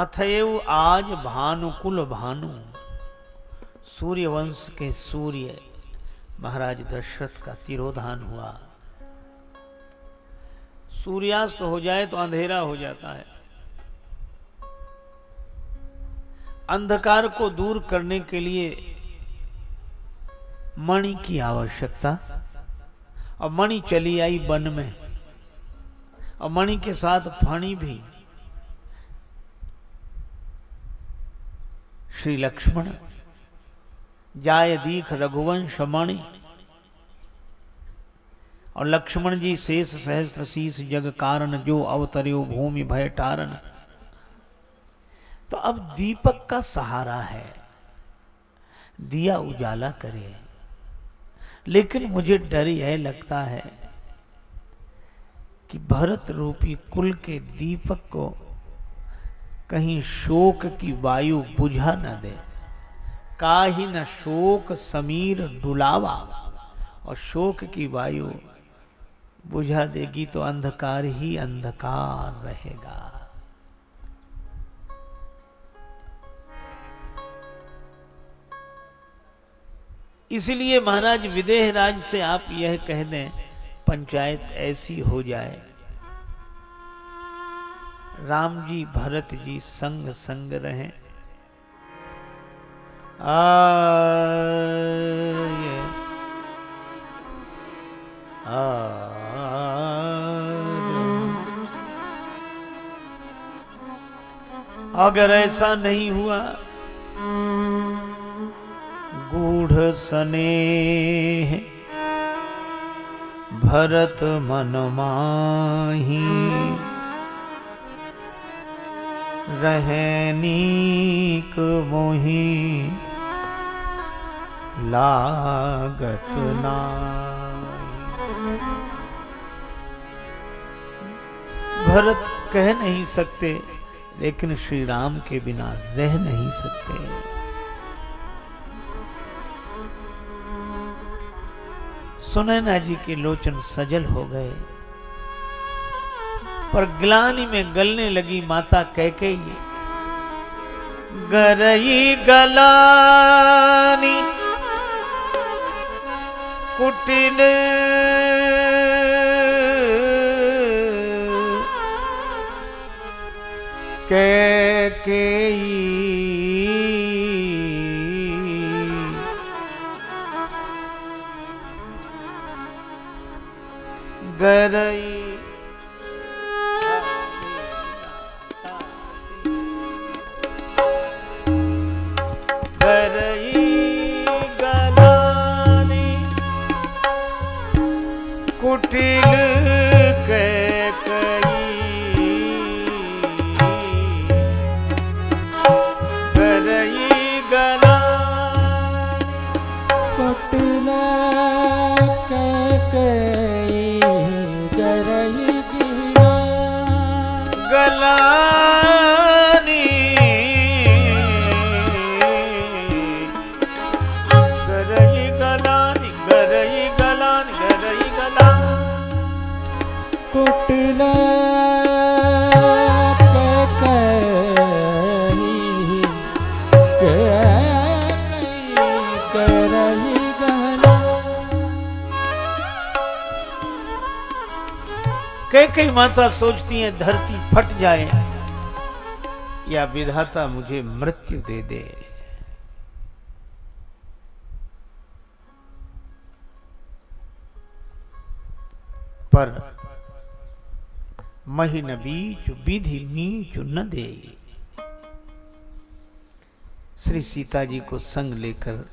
अथएव आज भानुकुल भानु। सूर्य वंश के सूर्य महाराज दशरथ का तिरोधान हुआ। सूर्यास्त हो जाए तो अंधेरा हो जाता है। अंधकार को दूर करने के लिए मणि की आवश्यकता। और मणि चली आई वन में। और मणि के साथ फणी भी। श्री लक्ष्मण, जाय दीख रघुवंश मणि। और लक्ष्मण जी शेष सहस्त्र शीस जग कारण जो अवतरियो भूमि भय टारण। तो अब दीपक का सहारा है, दिया उजाला करे। लेकिन मुझे डर यह लगता है कि भरत रूपी कुल के दीपक को कहीं शोक की वायु बुझा न दे। काहि न शोक समीर डुलावा। और शोक की वायु बुझा देगी तो अंधकार ही अंधकार रहेगा। इसलिए महाराज विदेहराज से आप यह कह दें, पंचायत ऐसी हो जाए राम जी, भरत जी संग संग रहें। आ अगर ऐसा नहीं हुआ, गूढ़ सने भरत मन माही। रहनीक मोही लागत ना। भरत कह नहीं सकते, लेकिन श्री राम के बिना रह नहीं सकते। सुनैना जी के लोचन सजल हो गए। पर ग्लानी में गलने लगी माता कैकेयी गरई गलानी कुटिल कैकेयी गरई गरई कई माता सोचती हैं, धरती फट जाए या विधाता मुझे मृत्यु दे दे। पर महीन बीच, विधि नीच न दे। श्री सीता जी को संग लेकर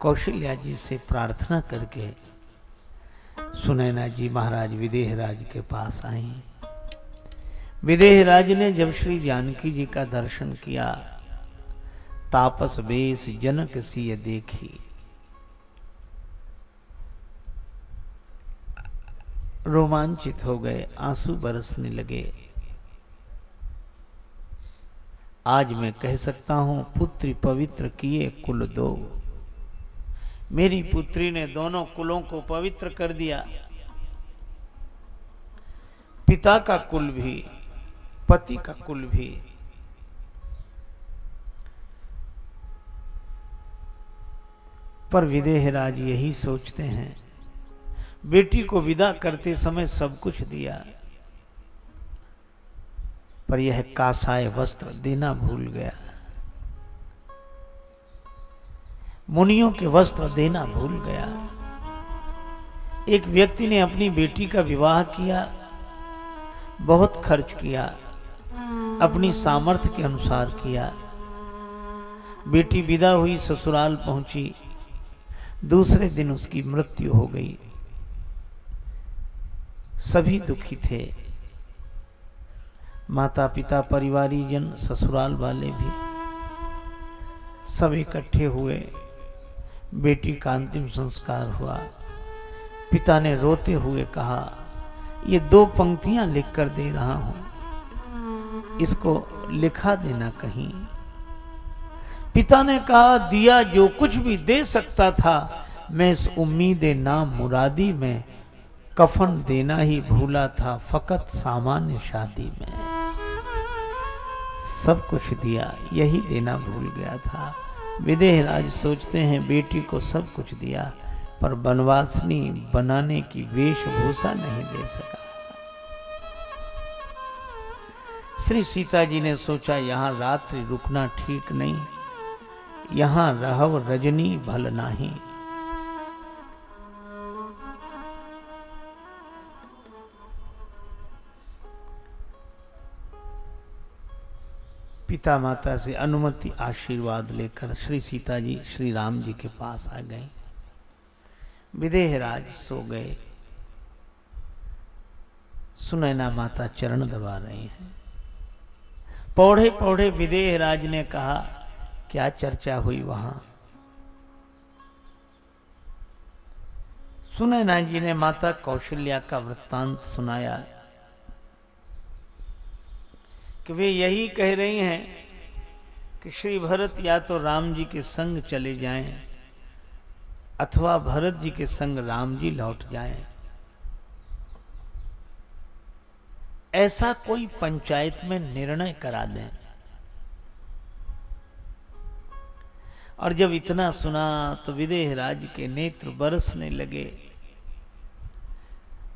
कौशल्या जी से प्रार्थना करके सुनैना जी महाराज विदेहराज के पास आई। विदेहराज ने जब श्री जानकी जी का दर्शन किया, तापस बेस जनक सिय देखी। रोमांचित हो गए, आँसू बरसने लगे। आज मैं कह सकता हूँ, पुत्री पवित्र किए कुल दो। मेरी पुत्री ने दोनों कुलों को पवित्र कर दिया। पिता का कुल भी, पति का कुल भी। पर विदेहराज यही सोचते हैं। बेटी को विदा करते समय सब कुछ दिया। पर यह कासाय वस्त्र देना भूल गया। मुनियों के वस्त्र देना भूल गया। एक व्यक्ति ने अपनी बेटी का विवाह किया, बहुत खर्च किया, अपनी सामर्थ्य के अनुसार किया। बेटी विदा हुई, ससुराल पहुँची। दूसरे दिन उसकी मृत्यु हो गई। सभी दुखी थे। माता पिता परिवारी जन ससुराल वाले भी सब इकट्ठे हुए। बेटी का अंतिम संस्कार हुआ। पिता ने रोते हुए कहा, ये दो पंक्तियाँ लिखकर दे रहा हूँ। इसको लिखा देना कहीं। पिता ने कहा, दिया जो कुछ भी दे सकता था, मैं इस उम्मीद नाम मुरादी में कफन देना ही भूला था, फकत सामान्य शादी में। सब कुछ दिया, यही देना भूल गया था। विदेह राज सोचते हैं, बेटी को सब कुछ दिया, पर बनवासनी बनाने की वेशभूषा नहीं दे सका। श्री सीता जी ने सोचा, यहाँ रात्रि रुकना ठीक नहीं, यहाँ रहव रजनी भल नाही। पिता माता से अनुमति आशीर्वाद लेकर श्री सीता जी, श्री राम जी के पास आ गए। विदेहराज सो गए। सुनैना माता चरण दबा रही हैं। पौड़े पौड़े विदेहराज ने कहा, क्या चर्चा हुई वहाँ? सुनैना जी ने माता कौशल्या का वृत्तांत सुनाया। कि वे यही कह रही हैं कि श्री भरत या तो राम जी के संग चले जाएँ, अथवा भरत जी के संग राम जी लौट जाएँ। ऐसा कोई पंचायत में निर्णय करा दें। और जब इतना सुना तो विदेह राज के नेत्र बरसने लगे।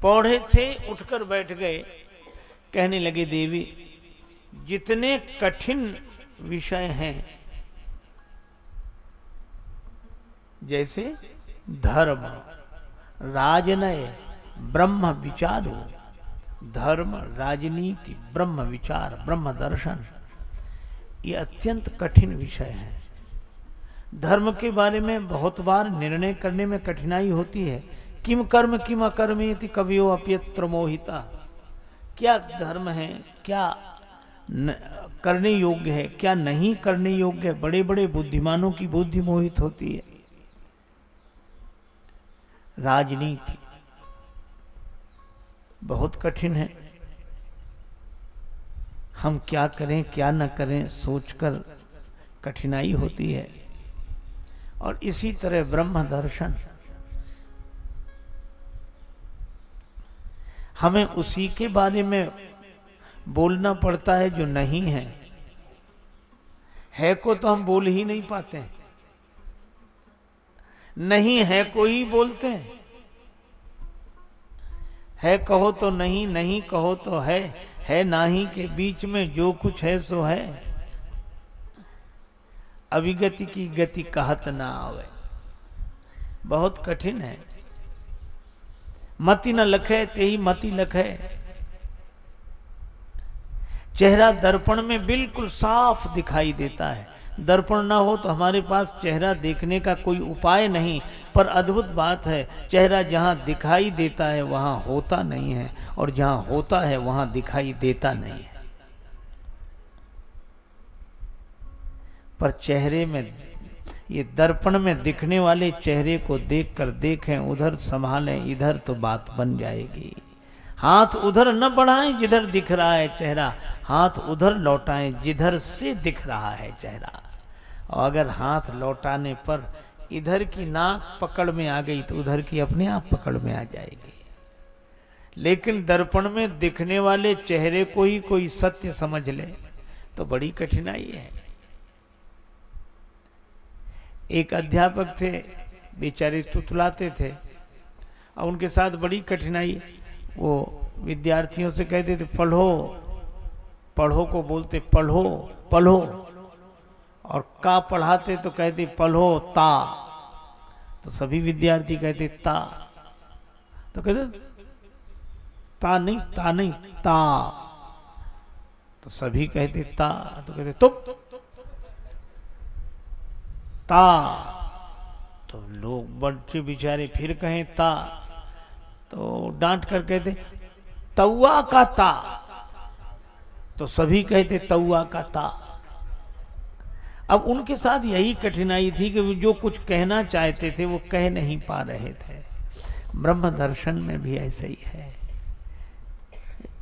पौधे थे, उठकर बैठ गए। कहने लगे, देवी जितने कठिन विषय हैं, जैसे धर्म, राजनय, ब्रह्म विचारो धर्म, राजनीति, ब्रह्म विचार, ब्रह्म दर्शन, ये अत्यंत कठिन विषय है। धर्म के बारे में बहुत बार निर्णय करने में कठिनाई होती है। किम कर्म, किम अकर्मेति कवियो अप्यत्र मोहिता। क्या धर्म है, क्या न, करने योग्य है। क्या नहीं करने योग्य? है बड़े बड़े बुद्धिमानों की बुद्धि मोहित होती है। राजनीति बहुत कठिन है। हम क्या करें क्या न करें सोचकर कठिनाई होती है। और इसी तरह ब्रह्म दर्शन। हमें उसी के बारे में बोलना पड़ता है जो नहीं है। है को तो हम बोल ही नहीं पाते हैं। नहीं है को ही बोलते हैं। है कहो तो नहीं नहीं कहो तो है। है नाही के बीच में जो कुछ है सो है। अभिगति की गति कहत ना आवे। बहुत कठिन है। मति न लखे ते ही मति लखे। चेहरा दर्पण में बिल्कुल साफ़ दिखाई देता है। दर्पण ना हो तो हमारे पास चेहरा देखने का कोई उपाय नहीं, पर अद्भुत बात है, चेहरा जहाँ दिखाई देता है, वहाँ होता नहीं है, और जहाँ होता है, वहाँ दिखाई देता नहीं है। पर चेहरे में, ये दर्पण में दिखने वाले चेहरे को देखकर देखें, उधर संभालें, इधर तो बात बन जाएगी। हाथ उधर न बढ़ाएँ जिधर दिख रहा है चेहरा, हाथ उधर लौटाएँ जिधर से दिख रहा है चेहरा। और अगर हाथ लौटाने पर इधर की नाक पकड़ में आ गई तो उधर की अपने आप पकड़ में आ जाएगी। लेकिन दर्पण में दिखने वाले चेहरे को ही कोई सत्य समझ ले तो बड़ी कठिनाई है। एक अध्यापक थे, बेचारे तुतलाते थे, और उनके साथ बड़ी कठिनाई वो विद्यार्थियों से कहते थे, पढ़ो। पढ़ो को बोलते, पढ़ो पढ़ो। और का पढ़ाते तो कहते, पढ़ो ता। तो सभी विद्यार्थी कहते, ता। तो कहते, ता नहीं ता नहीं, ता। तो सभी कहते, ता। तो कहते तुप ता। तो लोग बच्चे बेचारे फिर कहें, ता। तो डांट कर कहते तौआ का ता। तो सभी कहते तौआ का ता। अब उनके साथ यही कठिनाई थी कि जो कुछ कहना चाहते थे, वो कह नहीं पा रहे थे। ब्रह्म दर्शन में भी ऐसे ही है।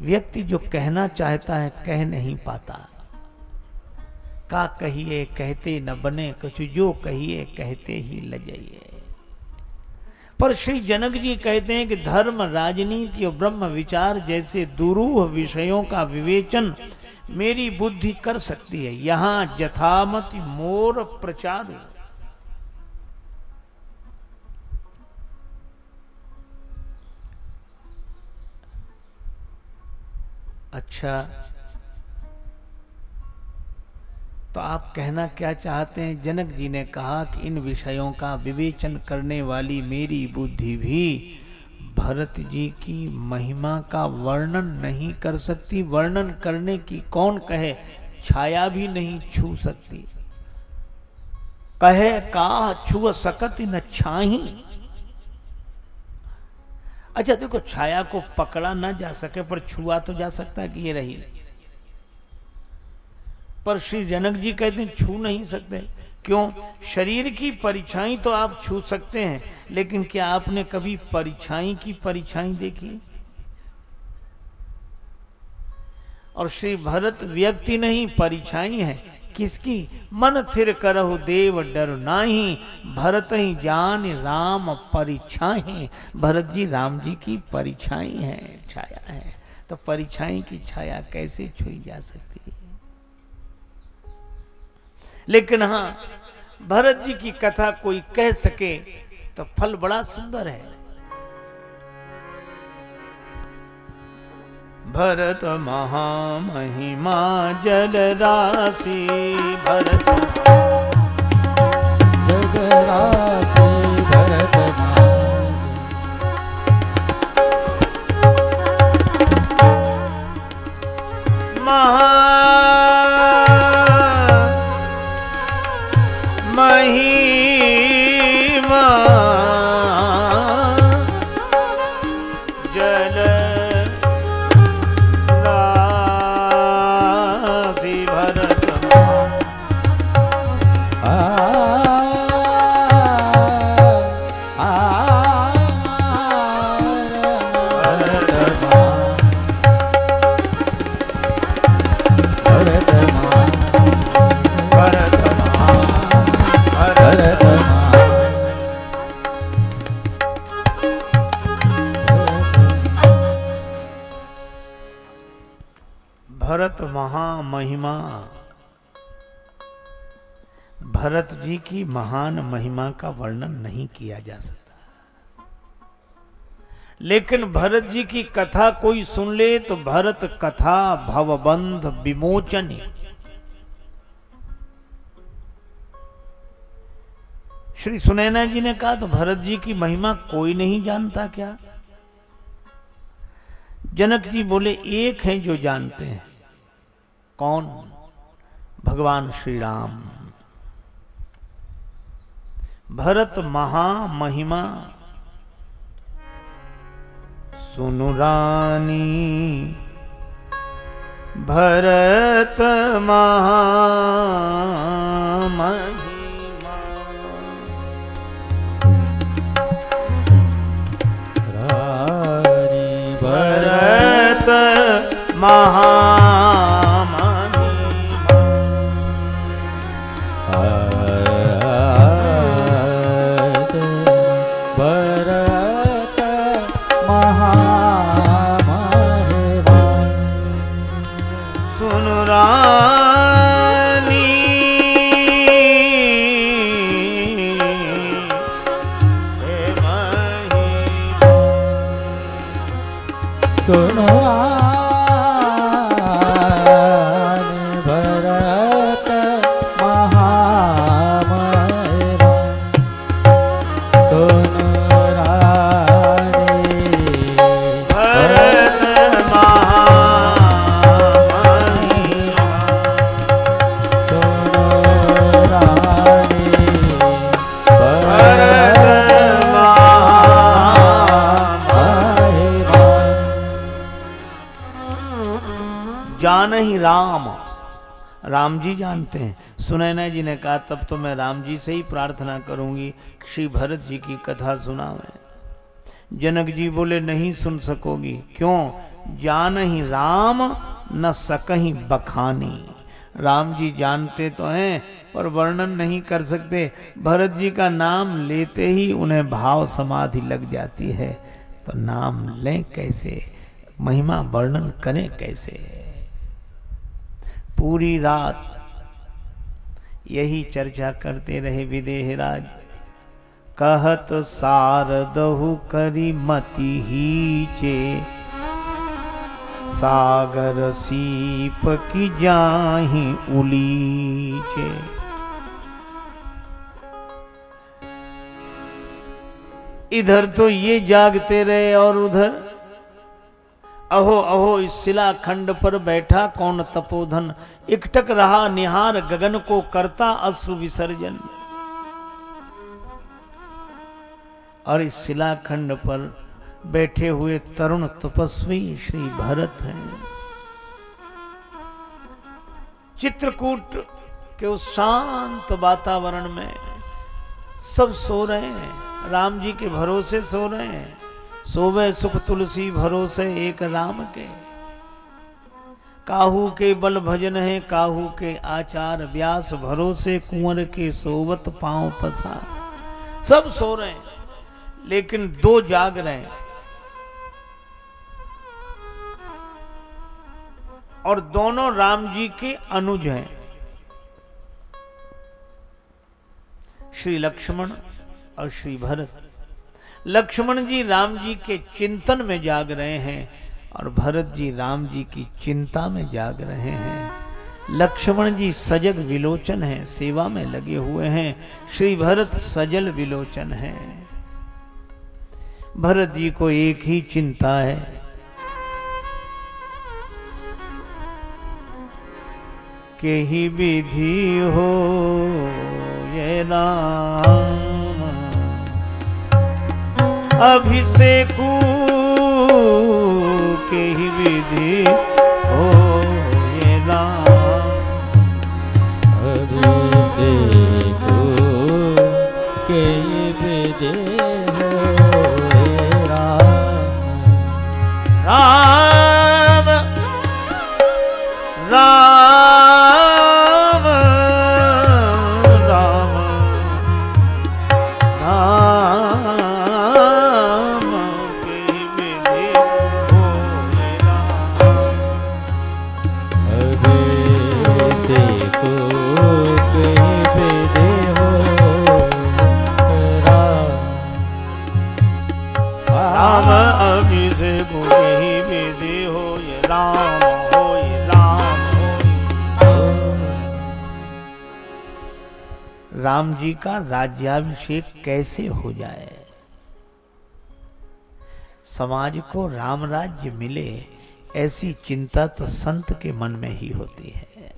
व्यक्ति जो कहना चाहता है, कह नहीं पाता। का कहिए, कहते न बने, कुछ जो कहिए, कहते ही लजाइए। पर श्री जनक जी कहते हैं कि धर्म, राजनीति और ब्रह्म विचार जैसे दुरूह विषयों का विवेचन मेरी बुद्धि कर सकती है। यहाँ जथामत मोर प्रचार अच्छा तो आप कहना क्या चाहते हैं? जनक जी ने कहा कि इन विषयों का विवेचन करने वाली मेरी बुद्धि भी भरत जी की महिमा का वर्णन नहीं कर सकती। वर्णन करने की कौन कहे? छाया भी नहीं छू सकती। कहे का छुअ सकत न छाही। अच्छा देखो, छाया को पकड़ा ना जा सके, पर छुआ तो जा सकता कि ये रही। पर श्री जनक जी कहते हैं, छू नहीं सकते। क्यों? शरीर की परिछाई तो आप छू सकते हैं, लेकिन क्या आपने कभी परिछाई की परिछाई देखी? और श्री भरत, व्यक्ति नहीं परिछाई है। किसकी? मन थिर करहु देव डर नाही। भरत ही जान राम परिछाई भरत जी, राम जी की परिछाई है, छाया है। तो परिछाई की छाया कैसे छुई जा सकती है? लेकिन हाँ भरत जी की कथा कोई कह सके तो फल बड़ा सुंदर है। भरत महामहिमा जल राशि भरत भरत महा की महान महिमा का वर्णन नहीं किया जा सकता। लेकिन भरत जी की कथा कोई सुन ले तो भरत कथा भवबंध विमोचन। श्री सुनैना जी ने कहा तो भरत जी की महिमा कोई नहीं जानता क्या? जनक जी बोले, एक हैं जो जानते हैं। कौन? भगवान श्री राम भरत महामहिमा। सुनु रानी भरत महामहिमा। रानी भरत महामहिमा। जी ने कहा, तब तो मैं राम जी से ही प्रार्थना करूँगी, श्री भरत जी की कथा सुनावे। जनक जी बोले, नहीं सुन सकोगी। क्यों? जान ही राम, न सकही बखानी। राम जी जानते तो हैं, पर वर्णन नहीं कर सकते। भरत जी का नाम लेते ही उन्हें भाव समाधि लग जाती है। तो नाम लें कैसे? महिमा वर्णन करें कैसे? पूरी रात यही चर्चा करते रहे विदेहराज कहत सारदहु करी मति ही चे सागर सीप की जाही उलीचे। इधर तो ये जागते रहे और उधर अहो अहो, इस शिला खंड पर बैठा कौन तपोधन? इकटक रहा निहार गगन को करता अश्रु विसर्जन। और इस शिला खंड पर बैठे हुए तरुण तपस्वी श्री भरत हैं। चित्रकूट के उस शांत वातावरण में सब सो रहे हैं। राम जी के भरोसे सो रहे हैं। सोवे सुख तुलसी भरोसे एक राम के। काहू के बल भजन है, काहू के आचार व्यास भरोसे, कुंवर के सोवत पाँव पसा सब सो रहे हैं, लेकिन दो जाग रहे हैं। और दोनों राम जी के अनुज हैं। श्री लक्ष्मण और श्री भरत। लक्ष्मण जी राम जी के चिंतन में जाग रहे हैं और भरत जी राम जी की चिंता में जाग रहे हैं। लक्ष्मण जी सजग विलोचन हैं, सेवा में लगे हुए हैं। श्री भरत सजल विलोचन हैं। भरत जी को एक ही चिंता है। के ही विधि हो ये राम अभिषेकु के ही विधि का राज्याभिषेक कैसे हो जाए? समाज को राम राज्य मिले, ऐसी चिंता तो संत के मन में ही होती है।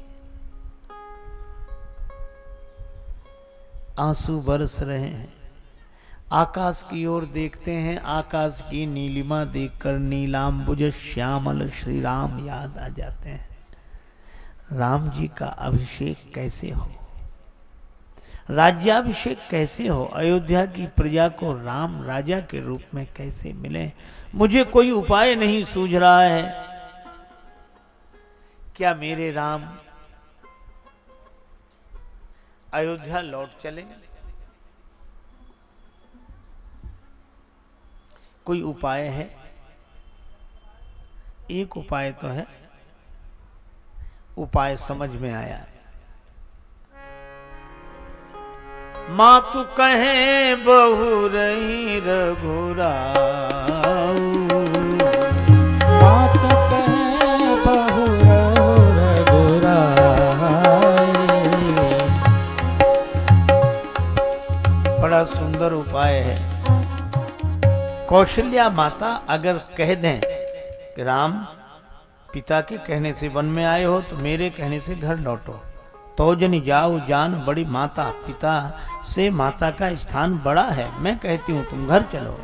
आँसू बरस रहे हैं। आकाश की ओर देखते हैं, आकाश की नीलिमा देखकर नीलाम्बुज श्यामल श्री राम याद आ जाते हैं। राम जी का अभिषेक कैसे हो? राज्याभिषेक कैसे हो? अयोध्या की प्रजा को राम राजा के रूप में कैसे मिले? मुझे कोई उपाय नहीं सूझ रहा है। क्या मेरे राम अयोध्या लौट चले? कोई उपाय है? एक उपाय तो है। उपाय समझ में आया। माँ तू कहे बहु रही रघुराऊ। बात कहे बहु बड़ा सुंदर उपाय है। कौशल्या माता अगर कह दें कि राम पिता के कहने से वन में आए हो तो मेरे कहने से घर लौटो। तो जनी जाओ जान बड़ी माता, पिता से माता का स्थान बड़ा है। मैं कहती हूँ, तुम घर चलो।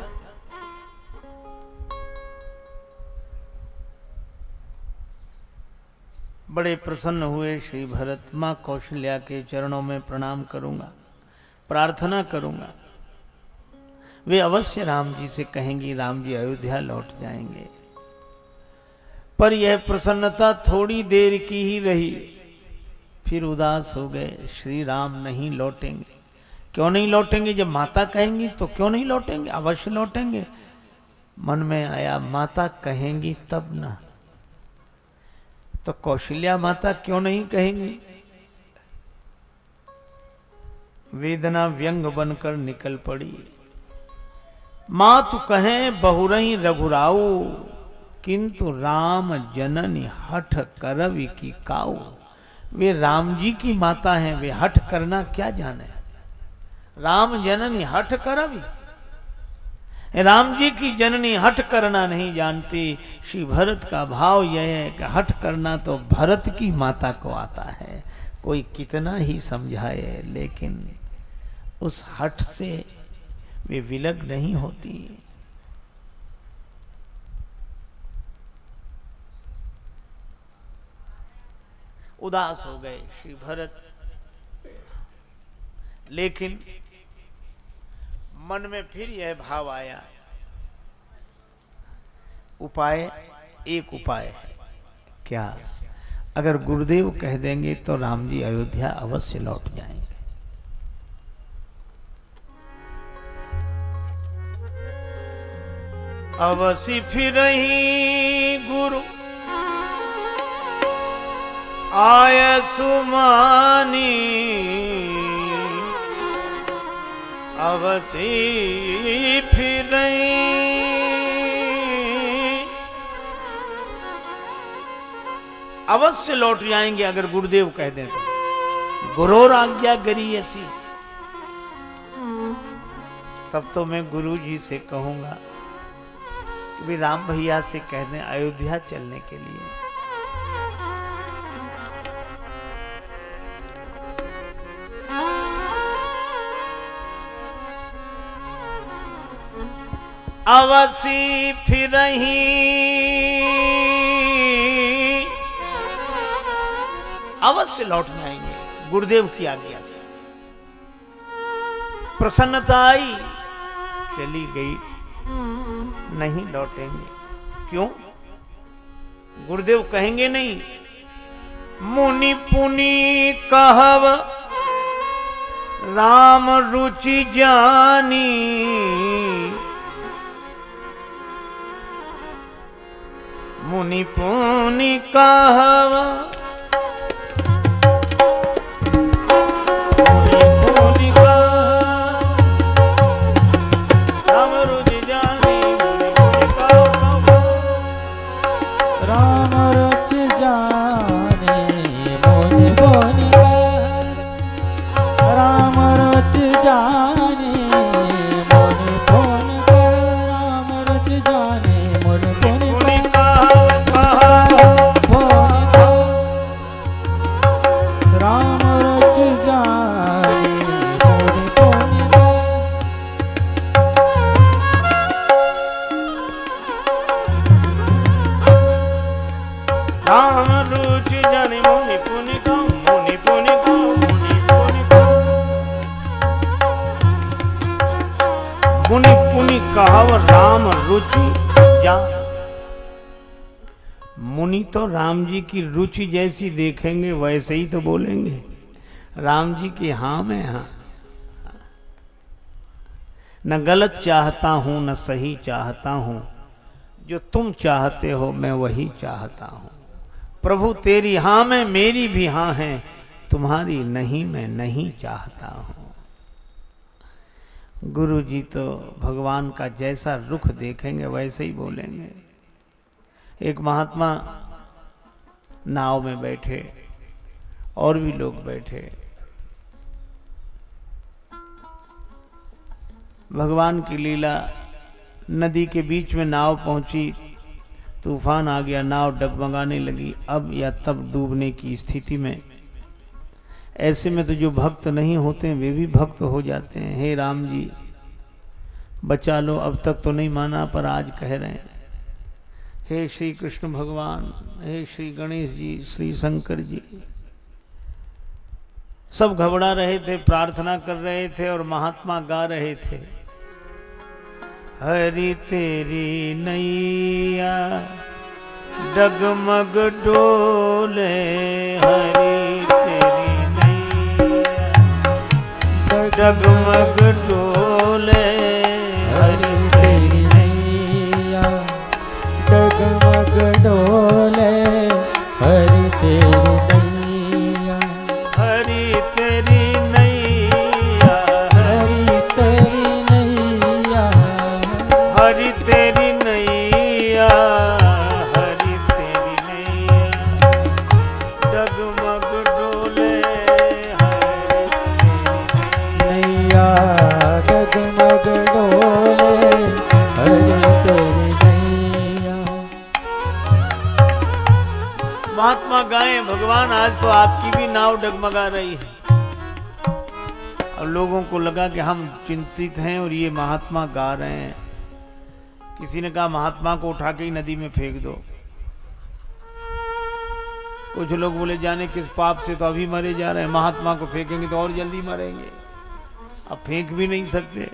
बड़े प्रसन्न हुए श्री भरत। माँ कौशल्या के चरणों में प्रणाम करूँगा, प्रार्थना करूँगा। वे अवश्य राम जी से कहेंगी, राम जी अयोध्या लौट जाएँगे। पर यह प्रसन्नता थोड़ी देर की ही रही। फिर उदास हो गए, श्री राम, नहीं लौटेंगे। क्यों नहीं लौटेंगे? जब माता कहेंगी तो क्यों नहीं लौटेंगे? अवश्य लौटेंगे। मन में आया, माता कहेंगी तब ना। तो कौशल्या माता क्यों नहीं कहेंगी? वेदना व्यंग बनकर निकल पड़ी। माँ तू कहे, बहुरही रघुराऊ, किंतु राम जननी हठ करवि की काऊ। वे राम जी की माता हैं, वे हठ करना क्या जाने? राम जननी हठ करवि राम जी की जननी हट करना नहीं जानती। श्री भरत का भाव यह है कि हट करना तो भरत की माता को आता है। कोई कितना ही समझाए, लेकिन उस हट से वे विलग नहीं होती। उदास हो गए, श्री भरत। लेकिन मन में फिर यह भाव आया, उपाय एक उपाय है। क्या? अगर गुरुदेव कह देंगे तो राम जी अयोध्या अवश्य लौट जाएँगे। अवश्य फिर ही आय सुमानी। अवसी फिर अवश्य लौट जाएँगे अगर गुरुदेव कह दें तो। गुरोर आज्ञा गरी ऐसी तब तो मैं गुरु जी से कहूँगा कि भी राम भैया से कह दें अयोध्या चलने के लिए। अवसी फिर अवश्य लौट जाएँगे, गुरुदेव की आज्ञा से। प्रसन्नता आई, चली गई। नहीं लौटेंगे। क्यों? गुरुदेव कहेंगे नहीं। मुनि पुनि कहव, राम रुचि जानी। मुनि पुनि कहव। राम रुचि जान मुनि तो राम जी की रुचि जैसी देखेंगे, वैसे ही तो बोलेंगे। राम जी की हाँ में हाँ। न गलत चाहता हूँ, न सही चाहता हूँ। जो तुम चाहते हो, मैं वही चाहता हूँ। प्रभु, तेरी हाँ में मेरी भी हाँ है। तुम्हारी नहीं, मैं नहीं चाहता हूँ। गुरु जी तो भगवान का जैसा रुख देखेंगे, वैसे ही बोलेंगे। एक महात्मा नाव में बैठे, और भी लोग बैठे। भगवान की लीला नदी के बीच में नाव पहुँची, तूफ़ान आ गया, नाव डगमगाने लगी। अब या तब डूबने की स्थिति में ऐसे में तो जो भक्त नहीं होते हैं, वे भी भक्त हो जाते हैं। हे राम जी, बचा लो, अब तक तो नहीं माना, पर आज कह रहे हैं। हे श्री कृष्ण भगवान, हे श्री गणेश जी, श्री शंकर जी। सब घबरा रहे थे, प्रार्थना कर रहे थे और महात्मा गा रहे थे। हरी तेरी नैया डगमग डोले, हरि डगमग डोले हरि नैया डगमग डोले हरि आपकी भी नाव डगमगा रही है। और लोगों को लगा कि हम चिंतित हैं और ये महात्मा गा रहे हैं। किसी ने कहा, महात्मा को उठा के ही नदी में फेंक दो। कुछ लोग बोले, जाने किस पाप से तो अभी मरे जा रहे हैं। महात्मा को फेंकेंगे तो और जल्दी मरेंगे। अब फेंक भी नहीं सकते।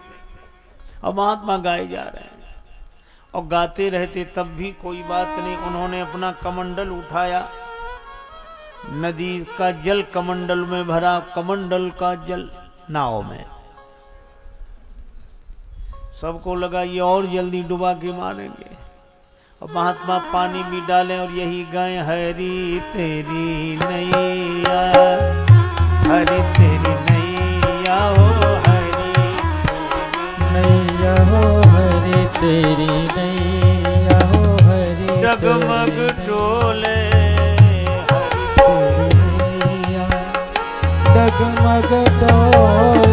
अब महात्मा गाए जा रहे हैं। और गाते रहते तब भी कोई बात नहीं। उन्होंने अपना कमंडल उठाया। नदी का जल कमंडल में भरा कमंडल का जल नाव में। सबको लगा ये और जल्दी डुबा के मारेंगे। और महात्मा पानी भी डाले और यही गाय हरी तेरी नैया हरी तेरी नैया हो हरी नैया हो हरी तेरी नैया हो हरी जगमग मग डोल